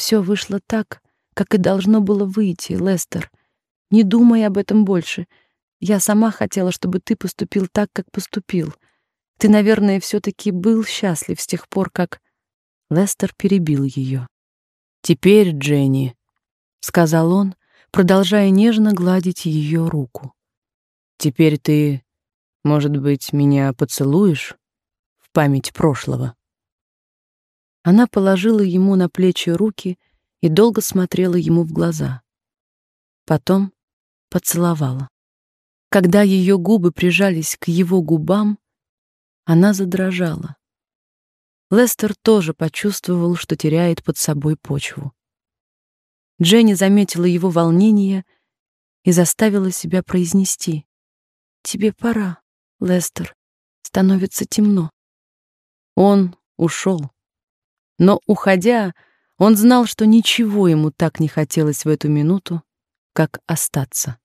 Все вышло так, как и должно было выйти, Лестер. Не думай об этом больше. Я сама хотела, чтобы ты поступил так, как поступил. Ты, наверное, все таки был счастлив с тех пор, как Лестер перебил ее. Теперь, Дженни, сказал он, продолжая нежно гладить ее руку. Теперь ты, может быть, меня поцелуешь в память прошлого. Она положила ему на плечи руки и долго смотрела ему в глаза. Потом поцеловала. Когда ее губы прижались к его губам, она задрожала. Лестер тоже почувствовал, что теряет под собой почву. Дженни заметила его волнение и заставила себя произнести: "Тебе пора, Лестер. Становится темно". Он ушел. Но уходя, он знал, что ничего ему так не хотелось в эту минуту, как остаться.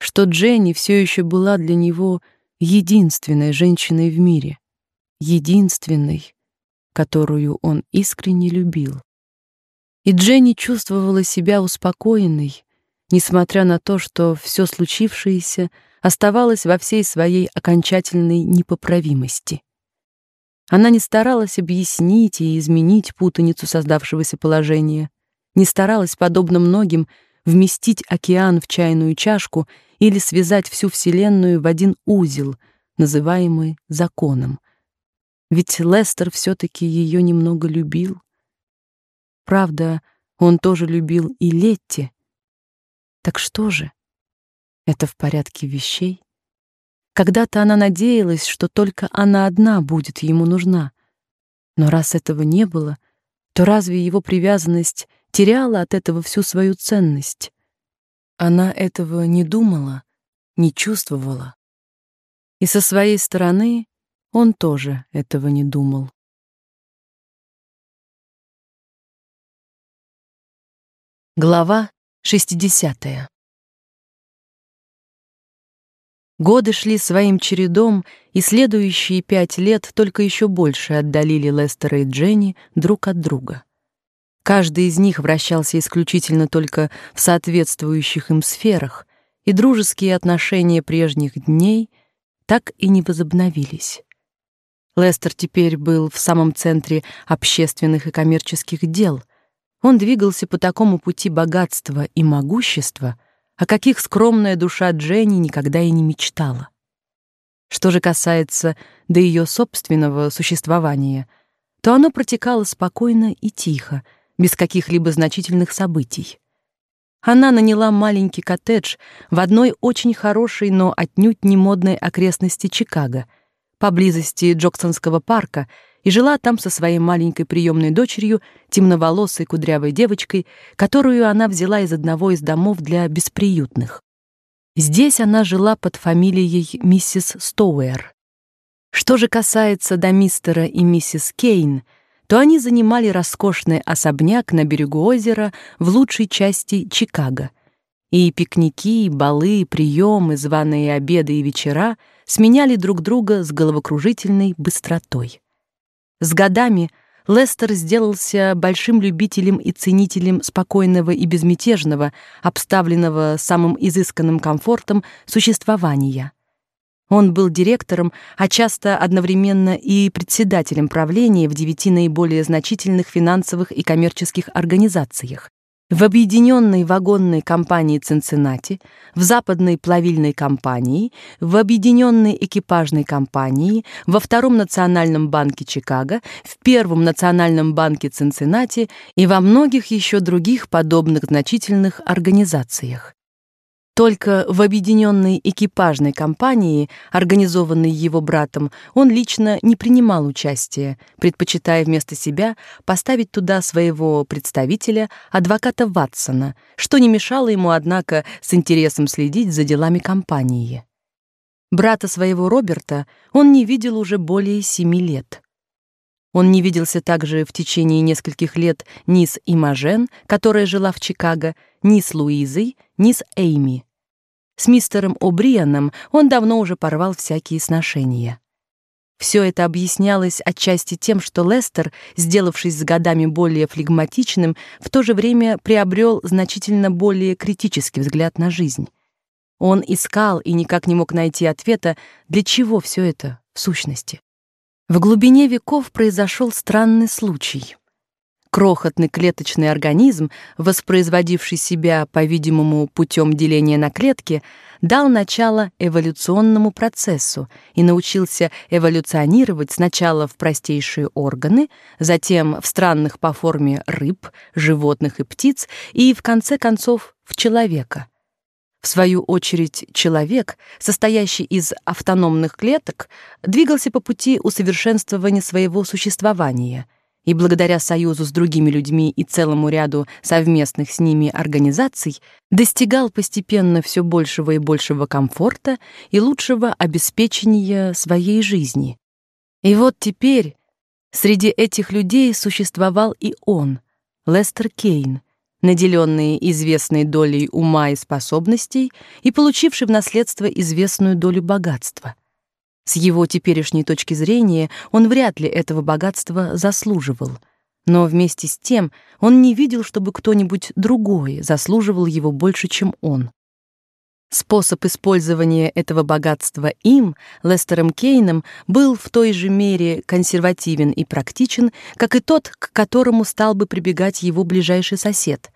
Что Дженни все еще была для него единственной женщиной в мире, единственной, которую он искренне любил. И Дженни чувствовала себя успокоенной, несмотря на то, что все случившееся оставалось во всей своей окончательной непоправимости. Она не старалась объяснить и изменить путаницу создавшегося положения, не старалась, подобно многим, вместить океан в чайную чашку или связать всю вселенную в один узел, называемый законом. Ведь Лестер все таки ее немного любил. Правда, он тоже любил и Летти. Так что же? Это в порядке вещей? Когда-то она надеялась, что только она одна будет ему нужна. Но раз этого не было, то разве его привязанность теряла от этого всю свою ценность? Она этого не думала, не чувствовала. И со своей стороны он тоже этого не думал. Глава 60. Годы шли своим чередом, и следующие пять лет только еще больше отдалили Лестера и Дженни друг от друга. Каждый из них вращался исключительно только в соответствующих им сферах, и дружеские отношения прежних дней так и не возобновились. Лестер теперь был в самом центре общественных и коммерческих дел. Он двигался по такому пути богатства и могущества, о каких скромная душа Дженни никогда и не мечтала. Что же касается до ее собственного существования, то оно протекало спокойно и тихо, без каких-либо значительных событий. Она наняла маленький коттедж в одной очень хорошей, но отнюдь не модной окрестности Чикаго, поблизости Джоксонского парка, и жила там со своей маленькой приемной дочерью, темноволосой кудрявой девочкой, которую она взяла из одного из домов для бесприютных. Здесь она жила под фамилией миссис Стоуэр. Что же касается до мистера и миссис Кейн, то они занимали роскошный особняк на берегу озера в лучшей части Чикаго. И пикники, балы, приемы, званые обеды и вечера сменяли друг друга с головокружительной быстротой. С годами Лестер сделался большим любителем и ценителем спокойного и безмятежного, обставленного самым изысканным комфортом существования. Он был директором, а часто одновременно и председателем правления в девяти наиболее значительных финансовых и коммерческих организациях в объединенной вагонной компании Цинциннати, в западной плавильной компании, в объединенной экипажной компании, во втором национальном банке Чикаго, в первом национальном банке Цинциннати и во многих еще других подобных значительных организациях. Только в объединенной экипажной компании, организованной его братом, он лично не принимал участия, предпочитая вместо себя поставить туда своего представителя, адвоката Ватсона, что не мешало ему, однако, с интересом следить за делами компании. Брата своего Роберта он не видел уже более семи лет. Он не виделся также в течение нескольких лет ни с Имажен, которая жила в Чикаго, ни с Луизой, ни с Эйми. С мистером О'Брианом он давно уже порвал всякие сношения. Все это объяснялось отчасти тем, что Лестер, сделавшись с годами более флегматичным, в то же время приобрел значительно более критический взгляд на жизнь. Он искал и никак не мог найти ответа, для чего все это в сущности. В глубине веков произошел странный случай. Крохотный клеточный организм, воспроизводивший себя, по-видимому, путем деления на клетки, дал начало эволюционному процессу и научился эволюционировать сначала в простейшие органы, затем в странных по форме рыб, животных и птиц и в конце концов в человека. В свою очередь, человек, состоящий из автономных клеток, двигался по пути усовершенствования своего существования — и благодаря союзу с другими людьми и целому ряду совместных с ними организаций достигал постепенно все большего и большего комфорта и лучшего обеспечения своей жизни. И вот теперь среди этих людей существовал и он, Лестер Кейн, наделенный известной долей ума и способностей и получивший в наследство известную долю богатства. С его теперешней точки зрения он вряд ли этого богатства заслуживал, но вместе с тем он не видел, чтобы кто-нибудь другой заслуживал его больше, чем он. Способ использования этого богатства им, Лестером Кейном, был в той же мере консервативен и практичен, как и тот, к которому стал бы прибегать его ближайший сосед.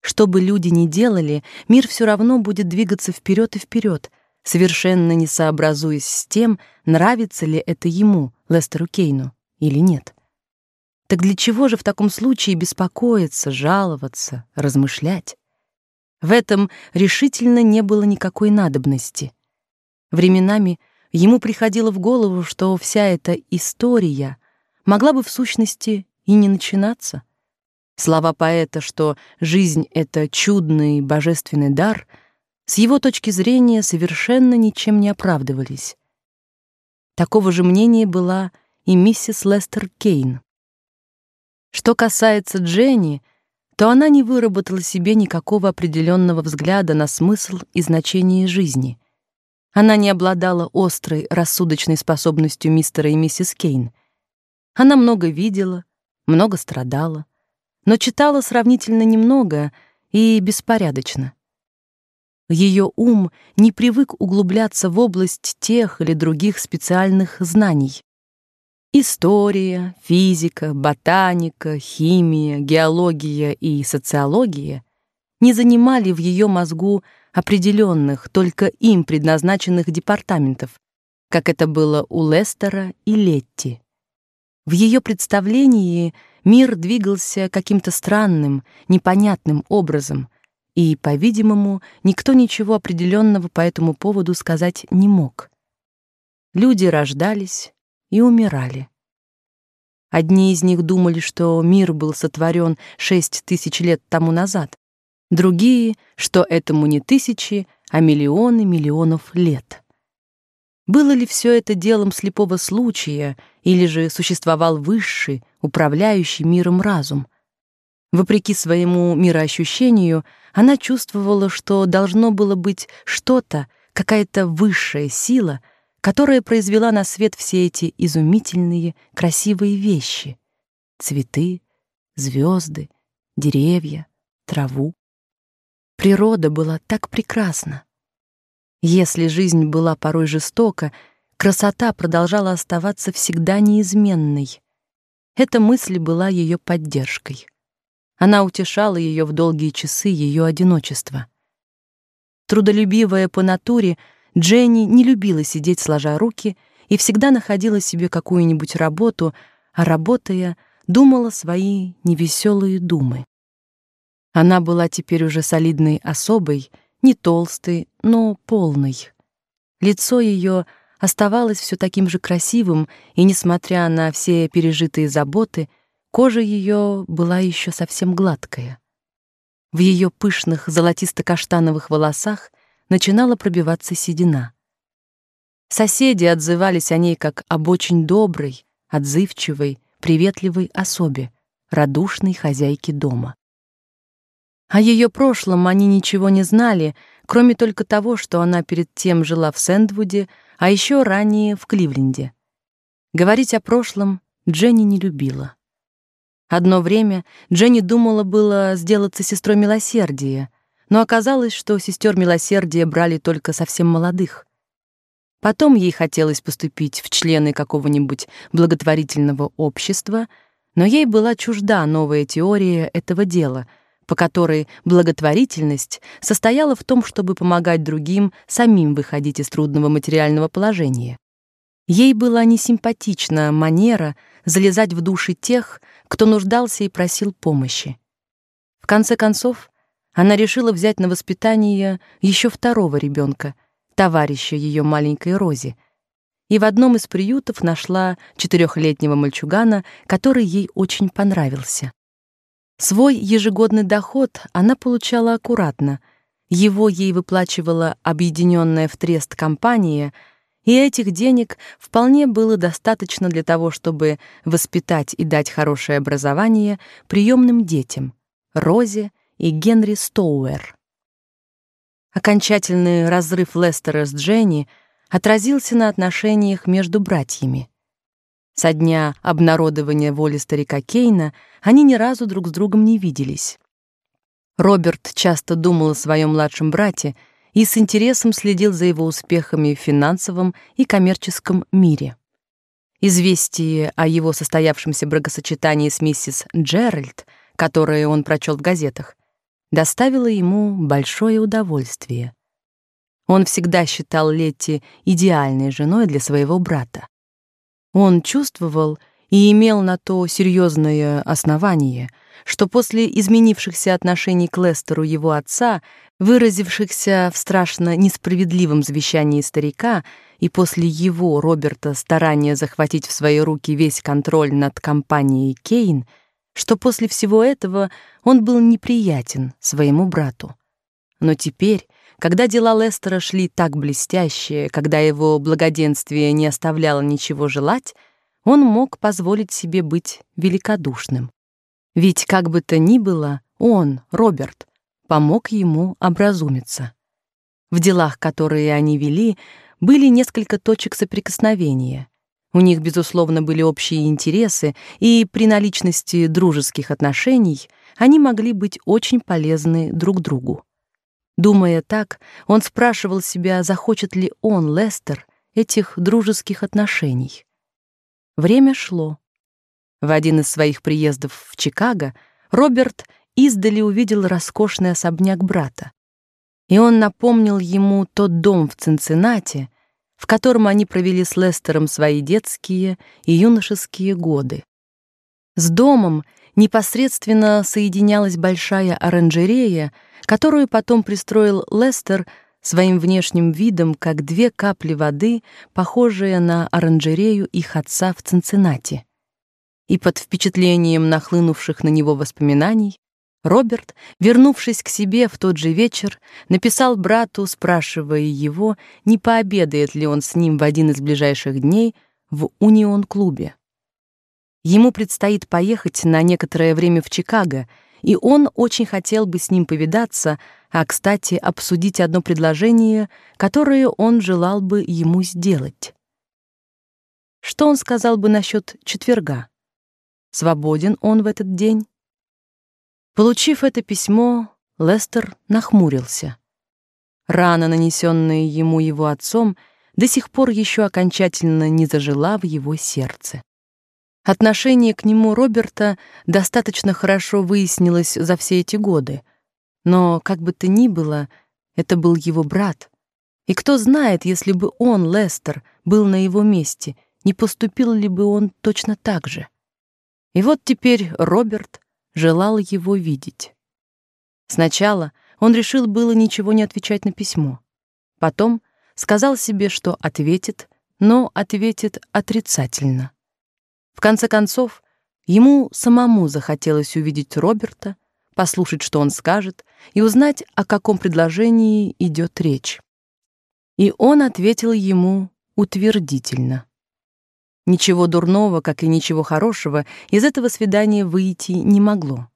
Что бы люди ни делали, мир все равно будет двигаться вперед и вперед, совершенно не сообразуясь с тем, нравится ли это ему, Лестеру Кейну, или нет. Так для чего же в таком случае беспокоиться, жаловаться, размышлять? В этом решительно не было никакой надобности. Временами ему приходило в голову, что вся эта история могла бы в сущности и не начинаться. Слова поэта, что жизнь — это чудный божественный дар — с его точки зрения совершенно ничем не оправдывались. Такого же мнения была и миссис Лестер Кейн. Что касается Дженни, то она не выработала себе никакого определенного взгляда на смысл и значение жизни. Она не обладала острой рассудочной способностью мистера и миссис Кейн. Она много видела, много страдала, но читала сравнительно немного и беспорядочно. Ее ум не привык углубляться в область тех или других специальных знаний. История, физика, ботаника, химия, геология и социология не занимали в ее мозгу определенных, только им предназначенных департаментов, как это было у Лестера и Летти. В ее представлении мир двигался каким-то странным, непонятным образом — и, по-видимому, никто ничего определенного по этому поводу сказать не мог. Люди рождались и умирали. Одни из них думали, что мир был сотворен шесть тысяч лет тому назад, другие, что этому не тысячи, а миллионы миллионов лет. Было ли все это делом слепого случая, или же существовал высший, управляющий миром разум — Вопреки своему мироощущению, она чувствовала, что должно было быть что-то, какая-то высшая сила, которая произвела на свет все эти изумительные, красивые вещи: цветы, звезды, деревья, траву. Природа была так прекрасна. Если жизнь была порой жестока, красота продолжала оставаться всегда неизменной. Эта мысль была ее поддержкой. Она утешала ее в долгие часы ее одиночества. Трудолюбивая по натуре, Дженни не любила сидеть сложа руки и всегда находила себе какую-нибудь работу, а работая, думала свои невеселые думы. Она была теперь уже солидной особой, не толстой, но полной. Лицо ее оставалось все таким же красивым, и несмотря на все пережитые заботы, Кожа ее была еще совсем гладкая. В ее пышных золотисто-каштановых волосах начинала пробиваться седина. Соседи отзывались о ней как об очень доброй, отзывчивой, приветливой особе, радушной хозяйке дома. О ее прошлом они ничего не знали, кроме только того, что она перед тем жила в Сэндвуде, а еще ранее в Кливленде. Говорить о прошлом Дженни не любила. Одно время Дженни думала было сделаться сестрой милосердия, но оказалось, что сестер милосердия брали только совсем молодых. Потом ей хотелось поступить в члены какого-нибудь благотворительного общества, но ей была чужда новая теория этого дела, по которой благотворительность состояла в том, чтобы помогать другим самим выходить из трудного материального положения. Ей была несимпатична манера залезать в души тех, кто нуждался и просил помощи. В конце концов, она решила взять на воспитание еще второго ребенка, товарища ее маленькой Рози, и в одном из приютов нашла четырехлетнего мальчугана, который ей очень понравился. Свой ежегодный доход она получала аккуратно. Его ей выплачивала объединенная в трест компания — и этих денег вполне было достаточно для того, чтобы воспитать и дать хорошее образование приемным детям Розе и Генри Стоуэр. Окончательный разрыв Лестера с Дженни отразился на отношениях между братьями. Со дня обнародования воли старика Кейна они ни разу друг с другом не виделись. Роберт часто думал о своем младшем брате и с интересом следил за его успехами в финансовом и коммерческом мире. Известие о его состоявшемся бракосочетании с миссис Джеральд, которое он прочел в газетах, доставило ему большое удовольствие. Он всегда считал Летти идеальной женой для своего брата. Он чувствовал и имел на то серьезное основание, что после изменившихся отношений к Лестеру его отца выразившихся в страшно несправедливом завещании старика, и после его, Роберта, старания захватить в свои руки весь контроль над компанией Кейн, что после всего этого он был неприятен своему брату. Но теперь, когда дела Лестера шли так блестяще, когда его благоденствие не оставляло ничего желать, он мог позволить себе быть великодушным. Ведь как бы то ни было, он, Роберт, помог ему образумиться. В делах, которые они вели, были несколько точек соприкосновения. У них, безусловно, были общие интересы, и при наличности дружеских отношений они могли быть очень полезны друг другу. Думая так, он спрашивал себя, захочет ли он, Лестер, этих дружеских отношений. Время шло. В один из своих приездов в Чикаго Роберт издали увидел роскошный особняк брата. И он напомнил ему тот дом в Цинциннати, в котором они провели с Лестером свои детские и юношеские годы. С домом непосредственно соединялась большая оранжерея, которую потом пристроил Лестер своим внешним видом, как две капли воды, похожие на оранжерею их отца в Цинциннати. И под впечатлением нахлынувших на него воспоминаний Роберт, вернувшись к себе в тот же вечер, написал брату, спрашивая его, не пообедает ли он с ним в один из ближайших дней в Унион-клубе. Ему предстоит поехать на некоторое время в Чикаго, и он очень хотел бы с ним повидаться, а, кстати, обсудить одно предложение, которое он желал бы ему сделать. Что он сказал бы насчет четверга? Свободен он в этот день? Получив это письмо, Лестер нахмурился. Рана, нанесенная ему его отцом, до сих пор еще окончательно не зажила в его сердце. Отношение к нему Роберта достаточно хорошо выяснилось за все эти годы, но как бы то ни было, это был его брат. И кто знает, если бы он, Лестер, был на его месте, не поступил ли бы он точно так же. И вот теперь Роберт желал его видеть. Сначала он решил было ничего не отвечать на письмо. Потом сказал себе, что ответит, но ответит отрицательно. В конце концов, ему самому захотелось увидеть Роберта, послушать, что он скажет, и узнать, о каком предложении идет речь. И он ответил ему утвердительно. Ничего дурного, как и ничего хорошего, из этого свидания выйти не могло.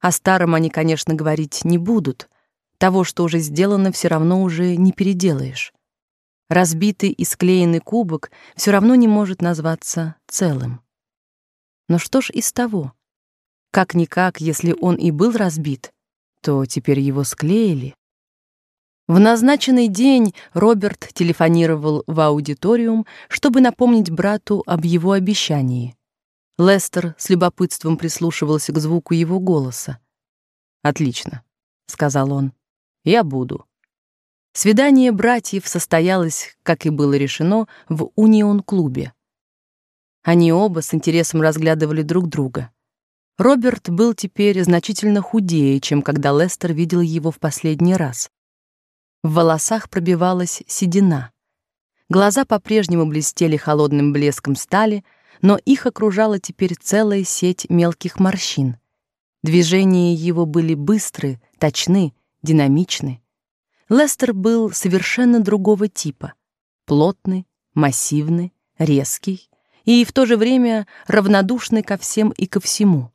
О старом они, конечно, говорить не будут. Того, что уже сделано, все равно уже не переделаешь. Разбитый и склеенный кубок все равно не может назваться целым. Но что ж из того? Как-никак, если он и был разбит, то теперь его склеили. В назначенный день Роберт телефонировал в аудиториум, чтобы напомнить брату об его обещании. Лестер с любопытством прислушивался к звуку его голоса. «Отлично», — сказал он, — «я буду». Свидание братьев состоялось, как и было решено, в Унион-клубе. Они оба с интересом разглядывали друг друга. Роберт был теперь значительно худее, чем когда Лестер видел его в последний раз. В волосах пробивалась седина. Глаза по-прежнему блестели холодным блеском стали, но их окружала теперь целая сеть мелких морщин. Движения его были быстры, точны, динамичны. Лестер был совершенно другого типа: плотный, массивный, резкий и в то же время равнодушный ко всем и ко всему.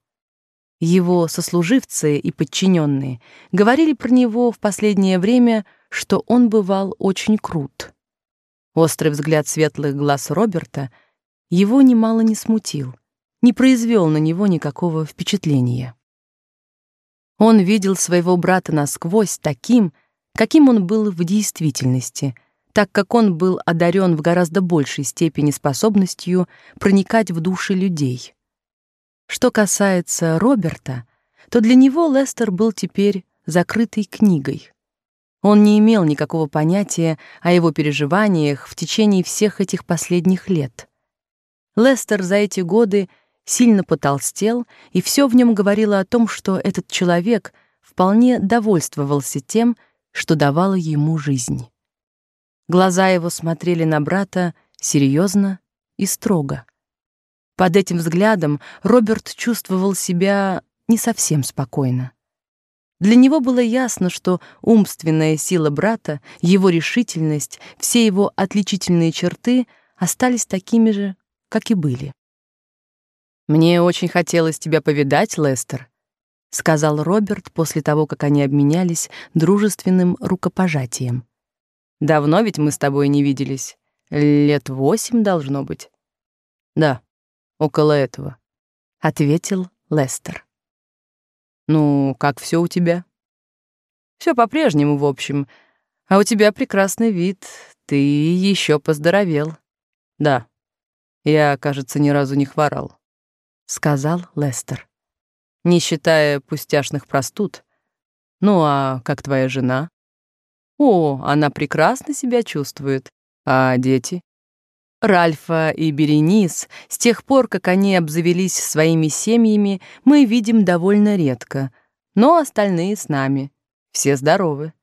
Его сослуживцы и подчиненные говорили про него в последнее время, что он бывал очень крут. Острый взгляд светлых глаз Роберта его немало не смутил, не произвел на него никакого впечатления. Он видел своего брата насквозь таким, каким он был в действительности, так как он был одарен в гораздо большей степени способностью проникать в души людей. Что касается Роберта, то для него Лестер был теперь закрытой книгой. Он не имел никакого понятия о его переживаниях в течение всех этих последних лет. Лестер за эти годы сильно потолстел, и все в нем говорило о том, что этот человек вполне довольствовался тем, что давало ему жизнь. Глаза его смотрели на брата серьезно и строго. Под этим взглядом Роберт чувствовал себя не совсем спокойно. Для него было ясно, что умственная сила брата, его решительность, все его отличительные черты остались такими же, как и были. Мне очень хотелось тебя повидать, Лестер, сказал Роберт после того, как они обменялись дружественным рукопожатием. Давно ведь мы с тобой не виделись. Лет восемь должно быть. Да, около этого, ответил Лестер. Ну, как все у тебя? Все по-прежнему, в общем. А у тебя прекрасный вид. Ты еще поздоровел. Да. Я, кажется, ни разу не хворал, сказал Лестер. Не считая пустяшных простуд. Ну а как твоя жена? О, она прекрасно себя чувствует. А дети? Ральфа и Беренис, с тех пор, как они обзавелись своими семьями, мы видим довольно редко, но остальные с нами. Все здоровы.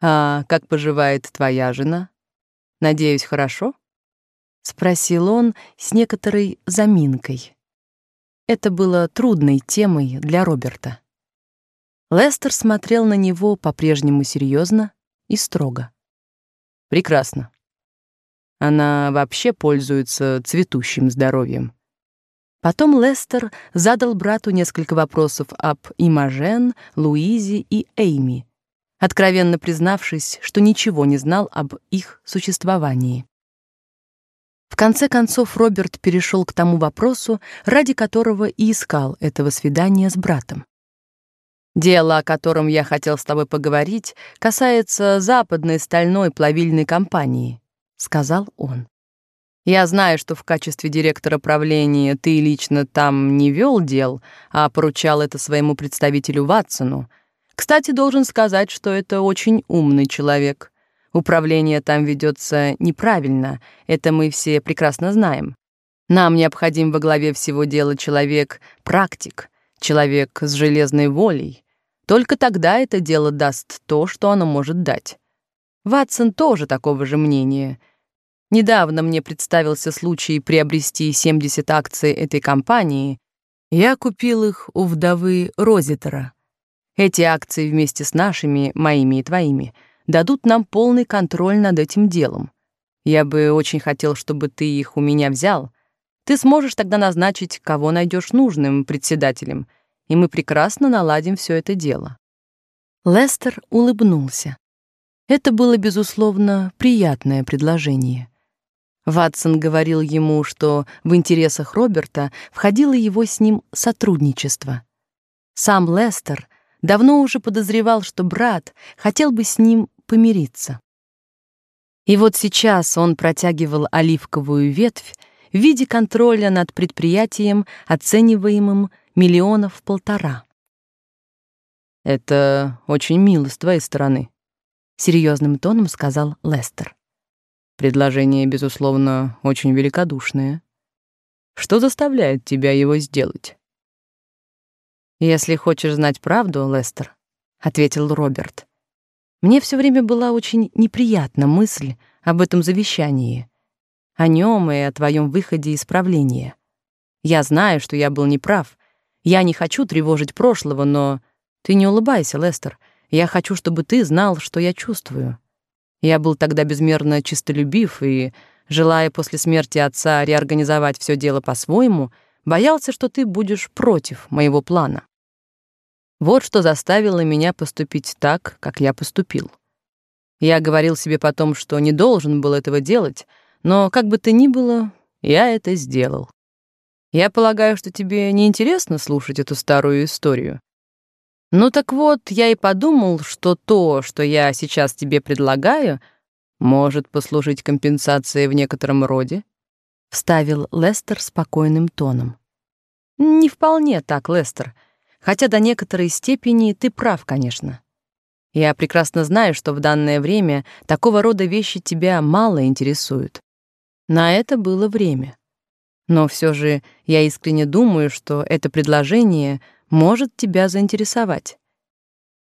А как поживает твоя жена? Надеюсь, хорошо? спросил он с некоторой заминкой. Это было трудной темой для Роберта. Лестер смотрел на него по-прежнему серьезно и строго. Прекрасно. Она вообще пользуется цветущим здоровьем. Потом Лестер задал брату несколько вопросов об Имажен, Луизе и Эйми, откровенно признавшись, что ничего не знал об их существовании. В конце концов Роберт перешел к тому вопросу, ради которого и искал этого свидания с братом. Дело, о котором я хотел с тобой поговорить, касается западной стальной плавильной компании сказал он. Я знаю, что в качестве директора правления ты лично там не вел дел, а поручал это своему представителю Ватсону. Кстати, должен сказать, что это очень умный человек. Управление там ведется неправильно, это мы все прекрасно знаем. Нам необходим во главе всего дела человек-практик, человек с железной волей. Только тогда это дело даст то, что оно может дать. Ватсон тоже такого же мнения. Недавно мне представился случай приобрести 70 акций этой компании. Я купил их у вдовы Розитера. Эти акции вместе с нашими, моими и твоими, дадут нам полный контроль над этим делом. Я бы очень хотел, чтобы ты их у меня взял. Ты сможешь тогда назначить, кого найдешь нужным председателем, и мы прекрасно наладим все это дело. Лестер улыбнулся. Это было, безусловно, приятное предложение. Ватсон говорил ему, что в интересах Роберта входило его с ним сотрудничество. Сам Лестер давно уже подозревал, что брат хотел бы с ним помириться. И вот сейчас он протягивал оливковую ветвь в виде контроля над предприятием, оцениваемым миллионов полтора. Это очень мило с твоей стороны, серьезным тоном сказал Лестер. Предложение, безусловно, очень великодушное. Что заставляет тебя его сделать? Если хочешь знать правду, Лестер, ответил Роберт. Мне все время была очень неприятна мысль об этом завещании, о нем и о твоем выходе из правления. Я знаю, что я был неправ. Я не хочу тревожить прошлого, но ты не улыбайся, Лестер. Я хочу, чтобы ты знал, что я чувствую. Я был тогда безмерно чистолюбив и, желая после смерти отца реорганизовать все дело по-своему, боялся, что ты будешь против моего плана. Вот что заставило меня поступить так, как я поступил. Я говорил себе потом, что не должен был этого делать, но как бы то ни было, я это сделал. Я полагаю, что тебе не интересно слушать эту старую историю. Ну так вот, я и подумал, что то, что я сейчас тебе предлагаю, может послужить компенсацией в некотором роде, вставил Лестер спокойным тоном. Не вполне так, Лестер. Хотя до некоторой степени ты прав, конечно. Я прекрасно знаю, что в данное время такого рода вещи тебя мало интересуют. На это было время. Но все же я искренне думаю, что это предложение может тебя заинтересовать.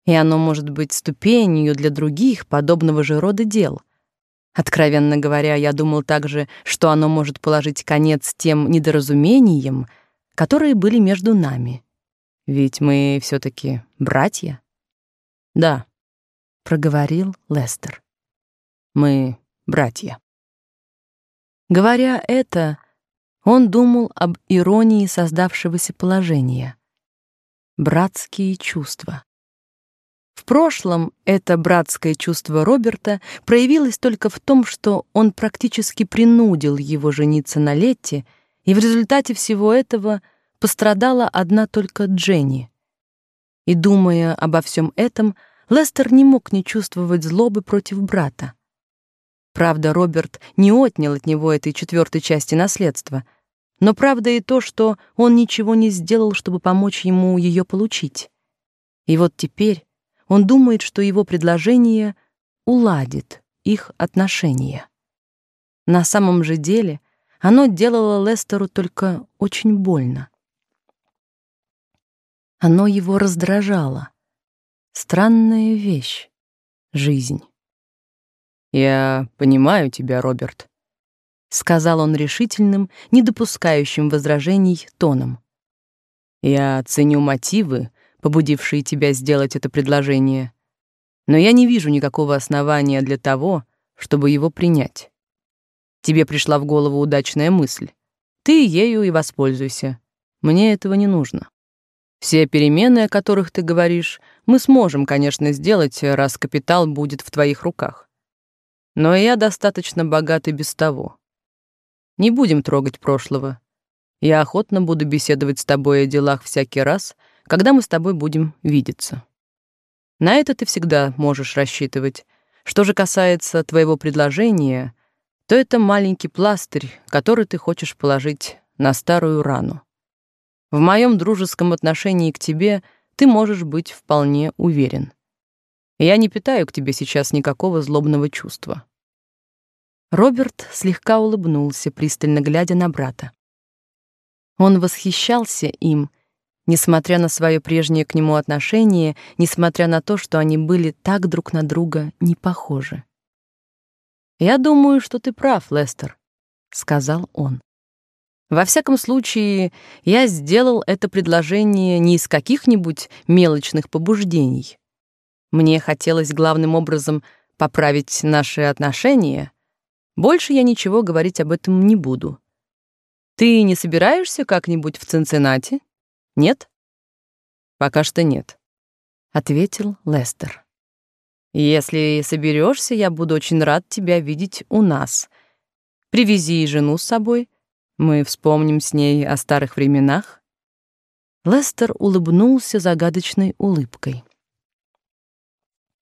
И оно может быть ступенью для других подобного же рода дел. Откровенно говоря, я думал также, что оно может положить конец тем недоразумениям, которые были между нами. Ведь мы все таки братья. Да, проговорил Лестер. Мы братья. Говоря это, он думал об иронии создавшегося положения. Братские чувства. В прошлом это братское чувство Роберта проявилось только в том, что он практически принудил его жениться на Летте, и в результате всего этого пострадала одна только Дженни. И думая обо всем этом, Лестер не мог не чувствовать злобы против брата. Правда, Роберт не отнял от него этой четвертой части наследства, но правда и то, что он ничего не сделал, чтобы помочь ему ее получить. И вот теперь он думает, что его предложение уладит их отношения. На самом же деле оно делало Лестеру только очень больно. Оно его раздражало. Странная вещь — жизнь. «Я понимаю тебя, Роберт», — сказал он решительным, не допускающим возражений тоном. «Я ценю мотивы, побудившие тебя сделать это предложение, но я не вижу никакого основания для того, чтобы его принять. Тебе пришла в голову удачная мысль. Ты ею и воспользуйся. Мне этого не нужно. Все перемены, о которых ты говоришь, мы сможем, конечно, сделать, раз капитал будет в твоих руках. Но я достаточно богат и без того. Не будем трогать прошлого. Я охотно буду беседовать с тобой о делах всякий раз, когда мы с тобой будем видеться. На это ты всегда можешь рассчитывать. Что же касается твоего предложения, то это маленький пластырь, который ты хочешь положить на старую рану. В моем дружеском отношении к тебе ты можешь быть вполне уверен. Я не питаю к тебе сейчас никакого злобного чувства. Роберт слегка улыбнулся, пристально глядя на брата. Он восхищался им, несмотря на свое прежнее к нему отношение, несмотря на то, что они были так друг на друга не похожи. «Я думаю, что ты прав, Лестер», — сказал он. Во всяком случае, я сделал это предложение не из каких-нибудь мелочных побуждений. Мне хотелось главным образом поправить наши отношения. Больше я ничего говорить об этом не буду. Ты не собираешься как-нибудь в Цинциннати? Нет? Пока что нет, ответил Лестер. Если соберешься, я буду очень рад тебя видеть у нас. Привези жену с собой. Мы вспомним с ней о старых временах. Лестер улыбнулся загадочной улыбкой.